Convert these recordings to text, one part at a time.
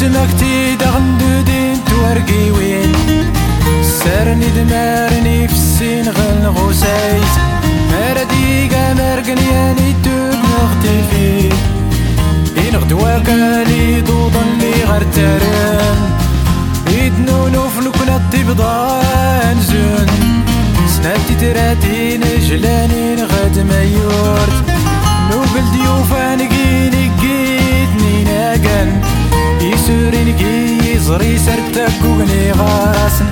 تمكتي دغن دودين تورقي وين؟ سرني دمارني في السين غل غوسايت. مردي قامر قنياني تود نغتي فيه إن غدوا كالي دوضن لي غير ترن إدنونو فلوكنا الطيب زون. سناتي تراتي نجلاني نغد ميورت نوبل ديوفان كي يزري سرتك وغني غاسن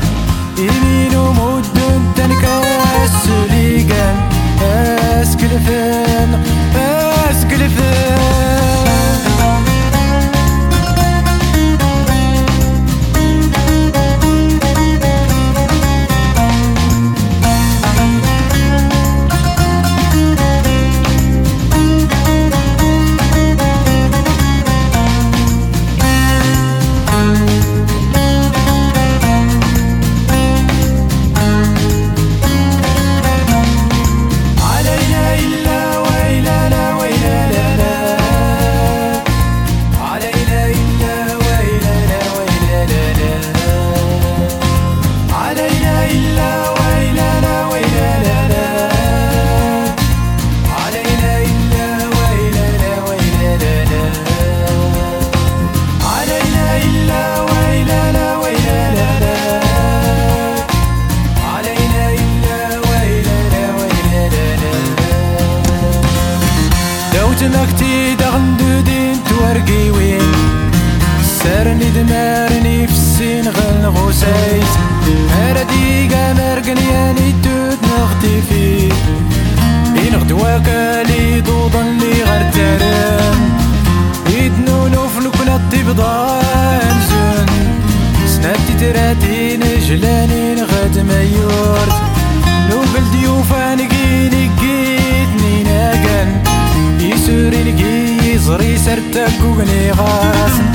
تمكتي دغن دودين تورقي وين سرني دمارني في السين غل غوسايت هردي قامر قنياني تود نغتي فيه إن غدوا كالي دوضن لي غير ترم يدنونو فلوكنا الطيب ضان زون. سناتي تراتي نجلاني نغد ميورت نوبل ديوفان guggenheras